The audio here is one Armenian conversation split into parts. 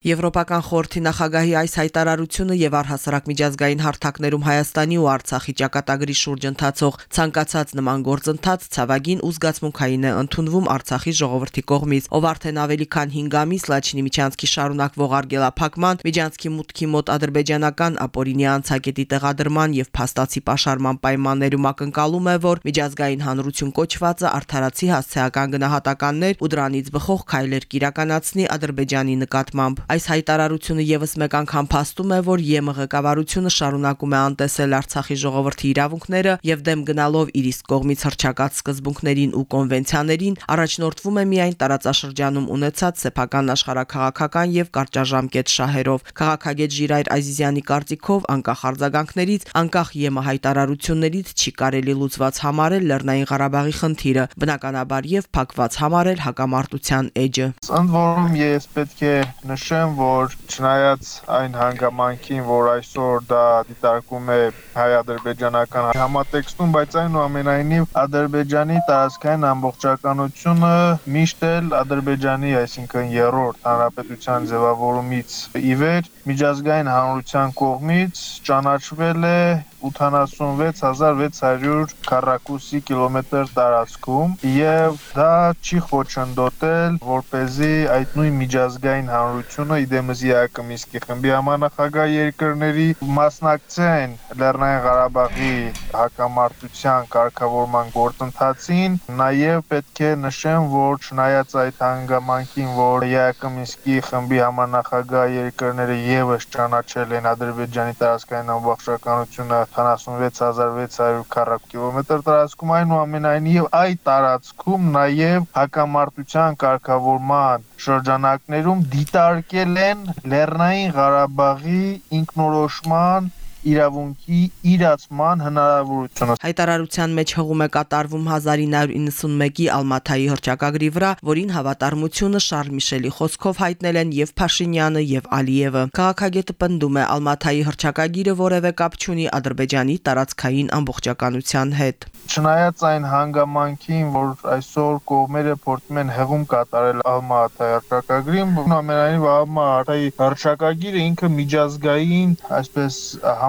Եվրոպական խորհրդի նախագահի այս հայտարարությունը եւ առհասարակ միջազգային հարթակներում Հայաստանի ու Արցախի ճակատագրի շուրջ ընթացող ցանկացած նման գործընթաց ցավագին ու զգացմունքային է ընդունվում Արցախի ժողովրդի կողմից, ով արդեն ավելի քան 5 ամիս Լաչինի Միչանսկի շարունակվող արգելափակման, Միջանսկի մուտքի մոտ ադրբեջանական ապօրինի անցակետի տեղադրման եւ փաստացի պաշարման պայմաններում ակնկալում է, որ միջազգային հանրություն կոչվածը արդարացի հասցեական գնահատականներ ու դրանից բխող քայլեր կիրականացնի Ադրբեջանի նկատմամբ Այս հայտարարությունը եւս մեկ անգամ փաստում է, որ ԵՄ ղեկավարությունը շարունակում է անտեսել Արցախի ժողովրդի իրավունքները եւ դեմ գնալով իր իսկ կողմից հրճակած սկզբունքներին ու կոնվենցիաներին առաջնորդվում է միայն տարածաշրջանում ունեցած սեփական աշխարհակաղակական եւ կարճաժամկետ շահերով։ Քաղաքագետ Ժիրայր Ազիզյանի կարծիքով անկախ արձագանքներից, անկախ ԵՄ հայտարարություններից չի կարելի լուծված համարել Լեռնային Ղարաբաղի խնդիրը, բնականաբար եւ փակված համարել հակամարտության էջը։ Ընդ որում ես պետք է նշեմ եմ, որ չնայած այն հանգամանքին, որ այսօր դա դիտարկում է հայ-ադրբեջանական համատեքստում, բայց այնուամենայնիվ Ադրբեջանի տարածքային ամբողջականությունը միշտ էլ Ադրբեջանի, այսինքն երրորդ հանրապետության ձևավորումից ի վեր միջազգային հանրության կողմից ճանաչվել է 86600 քառակուսի կիլոմետր տարածքում եւ դա չի խոչընդոտել, որ เป զի այդ նույն միջազգային հանրությունը իդեմս Յակոմիսկի խմբի համանախագահ երկրների մասնակցեն Լեռնային Ղարաբաղի հակամարտության կարգավորման գործընթացին, նաեւ պետք է նշեմ, որ չնայած այդ հանգամանքին, որ Յակոմիսկի խմբի համանախագահ երկրները եւս ճանաչել են Ադրբեջանի տարածքային ամբողջականությունը 76600 քառակ կիլոմետր տարածքում այնուամենայնիվ այդ տարածքում նաև հակամարտության կարգավորման շրջանակներում դիտարկել են Լեռնային Ղարաբաղի ինքնորոշման իրավունքի իրացման հնարավորությունը։ Հայտարարության մեջ հղում է կատարվում 1991-ի Ալմաթայի հրճակագրի վրա, որին հավատարմությունը Շարլ Միշելի խոսքով հայտնել են եւ Փաշինյանը եւ Ալիևը։ Քաղաքագետը պնդում է Ալմաթայի հրճակագիրը որևէ կապ չունի Ադրբեջանի տարածքային ամբողջականության հետ։ Չնայած այն հանգամանքին, որ այսօր կողմերը փորձում են հեղում կատարել Ալմաթայի հրճակագրին, ամենայնիվ Ալմաթայի հրճակագիրը ինքը միջազգային, այսպես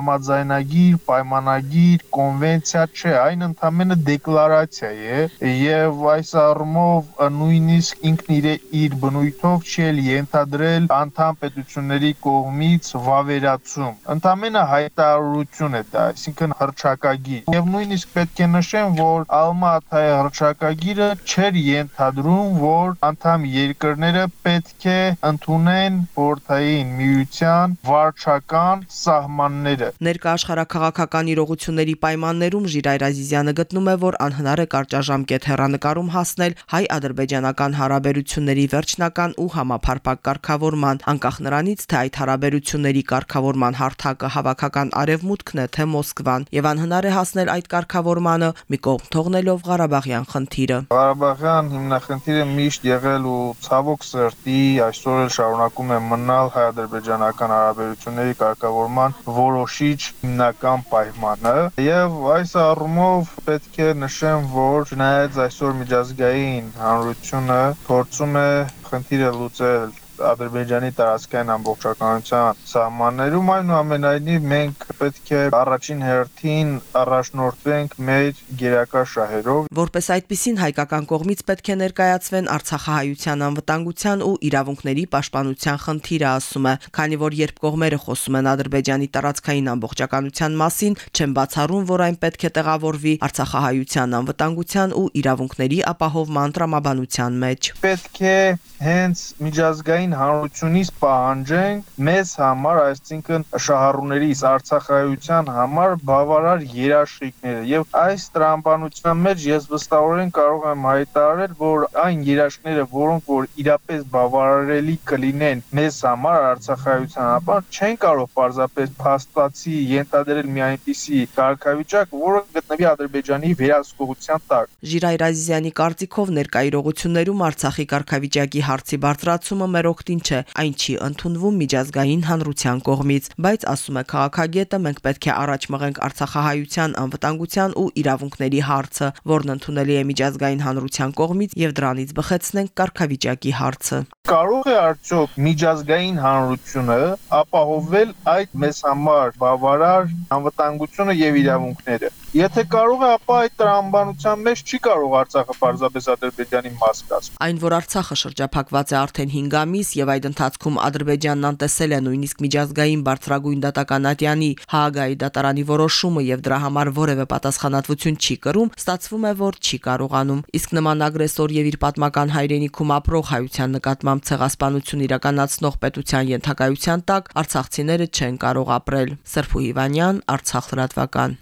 համաձայնագիր, պայմանագիր, կոնվենցիա չէ, այն ընդամենը դեկլարացիա է եւ այս առումով նույնիսկ ինքն իր իր բնույթով չի էլ ենթադրել անդամ պետությունների կողմից վավերացում։ Ընդամենը հայտարարություն է դա, այսինքն հրճակագիր։ Եվ նույնիսկ պետք է նշեմ, որ Ալմա-Աթայի հրճակագիրը չէր ենթադրում, որ անդամ երկրները պետք է ընդունեն խորհրդային միության վարչական սահմանները Ներկա աշխարհակաղակական իրողությունների պայմաններում Ժիրայր Ազիզյանը գտնում է, որ անհնար է կարճաժամկետ հերանեկարում հասնել հայ-ադրբեջանական հարաբերությունների վերջնական ու համապարփակ կարգավորման, անկախ նրանից, թե այդ հարաբերությունների կարգավորման հարթակը հավաքական արևմուտքն է, թե Մոսկվան, եւ անհնար է հասնել այդ կարգավորմանը մի կողմ թողնելով Ղարաբաղյան խնդիրը։ Ղարաբաղյան հիմնախնդիրը միշտ եղել ու ցավոք սրտի այսօր էլ շարունակում է մնալ հայ-ադրբեջանական հարաբերությունների կարգավորման որոշ որոշիչ հիմնական պայմանը եւ այս առումով պետք է նշեմ, որ չնայած այսօր միջազգային հանրությունը փորձում է խնդիրը լուծել Ադրբեջանի տարածքային ամբողջականության սահմաններում, այնուամենայնիվ մենք պետք է առաջին հերթին առաջնորդվենք մեր գերակա շահերով։ Որպես այդպիսին հայկական կողմից պետք է ներկայացվեն Արցախահայության անվտանգության ու իրավունքների պաշտպանության խնդիրը, ասում է, քանի որ երբ կողմերը խոսում են Ադրբեջանի տարածքային ամբողջականության մասին, չեն բացառում, որ այն պետք է տեղավորվի Արցախահայության անվտանգության ու իրավունքների ապահովման տրամաբանության մեջ։ Պետք է հենց միջազգային հանրությունից պահանջենք մեզ համար, այսինքն շահառուներիս Արցախայության համար բավարար երաշխիքները եւ այս տրամաբանության մեջ ես վստահորեն կարող եմ հայտարարել, որ այն երաշխիքները, որոնք որ իրապես բավարարելի կլինեն մեզ համար Արցախայության համար, չեն կարող պարզապես փաստացի ենթադրել մի այնպիսի կարգավիճակ, որը գտնվի Ադրբեջանի վերահսկողության տակ։ Ժիրայր Ազիզյանի կարծիքով ներկայ իրողություններում Արցախի կարգավիճակի հարցի բարձրացումը մեր օգտին չէ, այն չի ընդունվում միջազգային հանրության կողմից, բայց ասում է քաղաքագետը, մենք պետք է առաջ մղենք Արցախահայության անվտանգության ու իրավունքների հարցը, որն ընդունելի է միջազգային հանրության կողմից եւ դրանից բխեցնենք կարգավիճակի հարցը։ Կարող է արդյոք միջազգային հանրությունը ապահովել այդ մեզ համար բավարար անվտանգությունը եւ իրավունքները։ Եթե կարող է, ապա այդ տրամաբանության մեջ չի կարող Արցախը պարզապես Ադրբեջանի մաս կազմել։ Այն, որ Արցախը շրջափակված է արդեն 5 ամիս եւ այդ ընթացքում Ադրբեջանն անտեսել է նույնիսկ միջազգային բարձրագույն դատական ատյանի Հաագայի դատարանի որոշումը եւ դրա համար որևէ պատասխանատվություն չի կրում, ստացվում է, որ չի կարողանում։ Իսկ նման ագրեսոր եւ իր պատմական հայրենիքում ապրող հայության նկատմամբ ցեղասպանություն իրականացնող պետության ենթակայության տակ արցախցիները չեն կարող ապրել։ Սրփու Հիվանյան, Արցախ լրատվական։